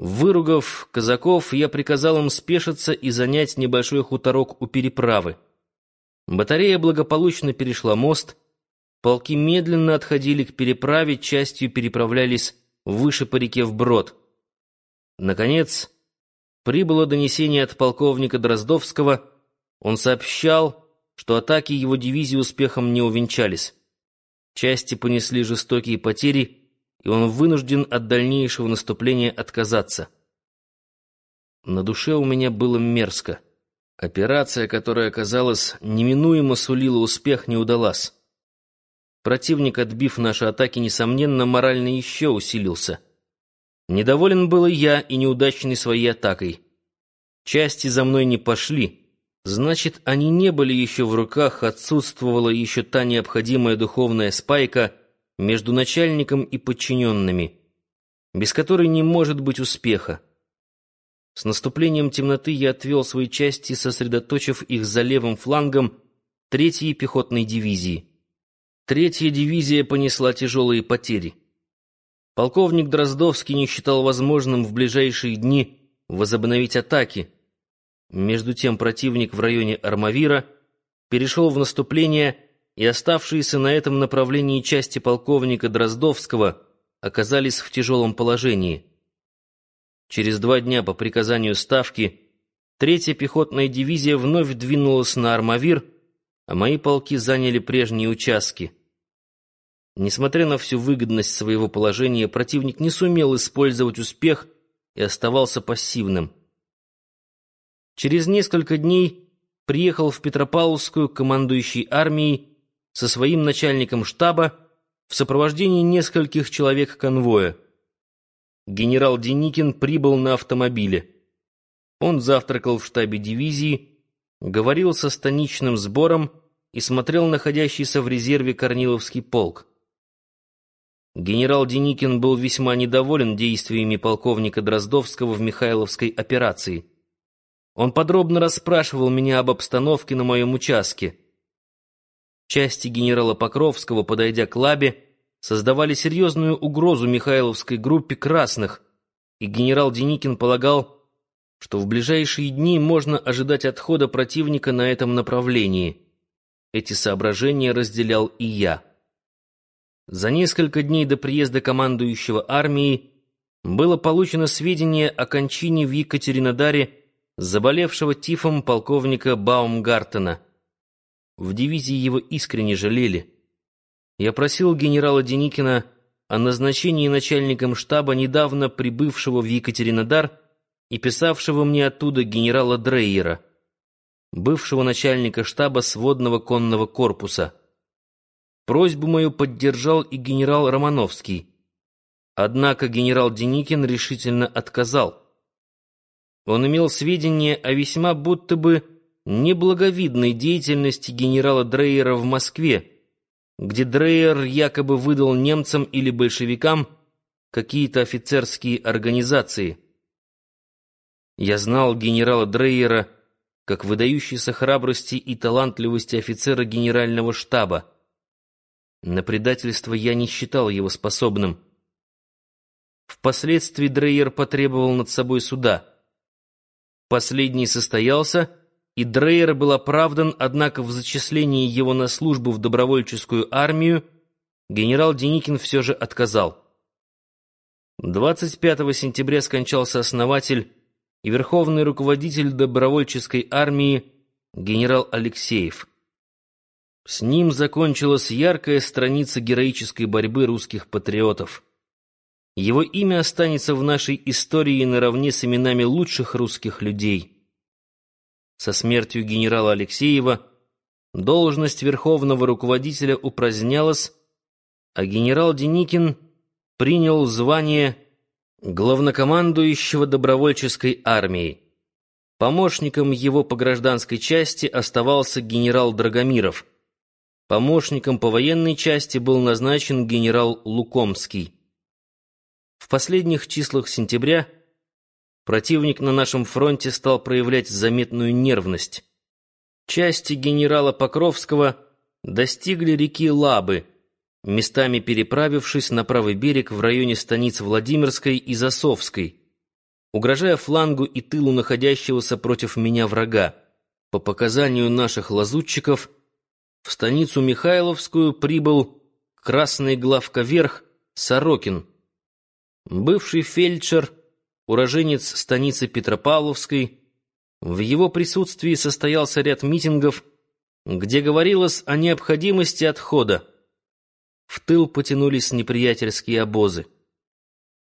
Выругав казаков, я приказал им спешиться и занять небольшой хуторок у переправы. Батарея благополучно перешла мост, полки медленно отходили к переправе, частью переправлялись выше по реке вброд. Наконец, прибыло донесение от полковника Дроздовского. Он сообщал, что атаки его дивизии успехом не увенчались. Части понесли жестокие потери, и он вынужден от дальнейшего наступления отказаться. На душе у меня было мерзко. Операция, которая, казалось, неминуемо сулила успех, не удалась. Противник, отбив наши атаки, несомненно, морально еще усилился. Недоволен был и я, и неудачной своей атакой. Части за мной не пошли. Значит, они не были еще в руках, отсутствовала еще та необходимая духовная спайка — между начальником и подчиненными, без которой не может быть успеха. С наступлением темноты я отвел свои части, сосредоточив их за левым флангом третьей пехотной дивизии. Третья дивизия понесла тяжелые потери. Полковник Дроздовский не считал возможным в ближайшие дни возобновить атаки. Между тем противник в районе Армавира перешел в наступление и оставшиеся на этом направлении части полковника Дроздовского оказались в тяжелом положении. Через два дня по приказанию Ставки третья пехотная дивизия вновь двинулась на Армавир, а мои полки заняли прежние участки. Несмотря на всю выгодность своего положения, противник не сумел использовать успех и оставался пассивным. Через несколько дней приехал в Петропавловскую командующий армией со своим начальником штаба в сопровождении нескольких человек конвоя. Генерал Деникин прибыл на автомобиле. Он завтракал в штабе дивизии, говорил со станичным сбором и смотрел находящийся в резерве Корниловский полк. Генерал Деникин был весьма недоволен действиями полковника Дроздовского в Михайловской операции. Он подробно расспрашивал меня об обстановке на моем участке. Части генерала Покровского, подойдя к Лабе, создавали серьезную угрозу Михайловской группе красных, и генерал Деникин полагал, что в ближайшие дни можно ожидать отхода противника на этом направлении. Эти соображения разделял и я. За несколько дней до приезда командующего армией было получено сведения о кончине в Екатеринодаре заболевшего тифом полковника Баумгартена. В дивизии его искренне жалели. Я просил генерала Деникина о назначении начальником штаба недавно прибывшего в Екатеринодар и писавшего мне оттуда генерала Дрейера, бывшего начальника штаба сводного конного корпуса. Просьбу мою поддержал и генерал Романовский. Однако генерал Деникин решительно отказал. Он имел сведения о весьма будто бы неблаговидной деятельности генерала Дрейера в Москве, где Дрейер якобы выдал немцам или большевикам какие-то офицерские организации. Я знал генерала Дрейера как выдающийся храбрости и талантливости офицера генерального штаба. На предательство я не считал его способным. Впоследствии Дрейер потребовал над собой суда. Последний состоялся, и Дрейер был оправдан, однако в зачислении его на службу в добровольческую армию генерал Деникин все же отказал. 25 сентября скончался основатель и верховный руководитель добровольческой армии генерал Алексеев. С ним закончилась яркая страница героической борьбы русских патриотов. Его имя останется в нашей истории наравне с именами лучших русских людей. Со смертью генерала Алексеева должность верховного руководителя упразднялась, а генерал Деникин принял звание главнокомандующего добровольческой армией. Помощником его по гражданской части оставался генерал Драгомиров. Помощником по военной части был назначен генерал Лукомский. В последних числах сентября противник на нашем фронте стал проявлять заметную нервность. Части генерала Покровского достигли реки Лабы, местами переправившись на правый берег в районе станиц Владимирской и Засовской. угрожая флангу и тылу находящегося против меня врага. По показанию наших лазутчиков, в станицу Михайловскую прибыл красный главковерх Сорокин, бывший фельдшер, уроженец станицы Петропавловской. В его присутствии состоялся ряд митингов, где говорилось о необходимости отхода. В тыл потянулись неприятельские обозы.